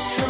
So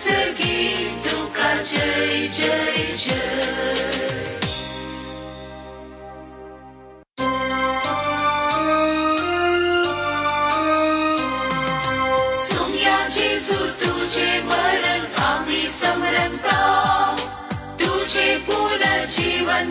سویا جی سو تجے مرم سمرتا تجر جیون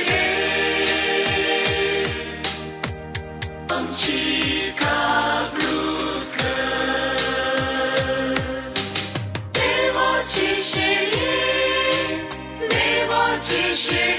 Friendship.